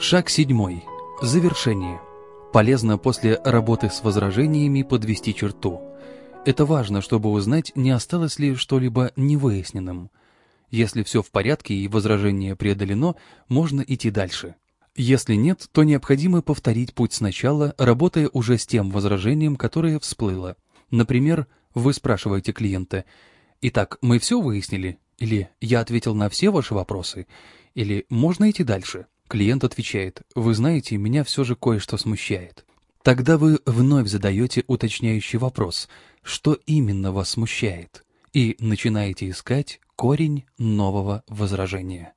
Шаг седьмой. Завершение. Полезно после работы с возражениями подвести черту. Это важно, чтобы узнать, не осталось ли что-либо невыясненным. Если все в порядке и возражение преодолено, можно идти дальше. Если нет, то необходимо повторить путь сначала, работая уже с тем возражением, которое всплыло. Например, вы спрашиваете клиента, «Итак, мы все выяснили?» Или «Я ответил на все ваши вопросы?» Или «Можно идти дальше?» Клиент отвечает, «Вы знаете, меня все же кое-что смущает». Тогда вы вновь задаете уточняющий вопрос, что именно вас смущает, и начинаете искать корень нового возражения.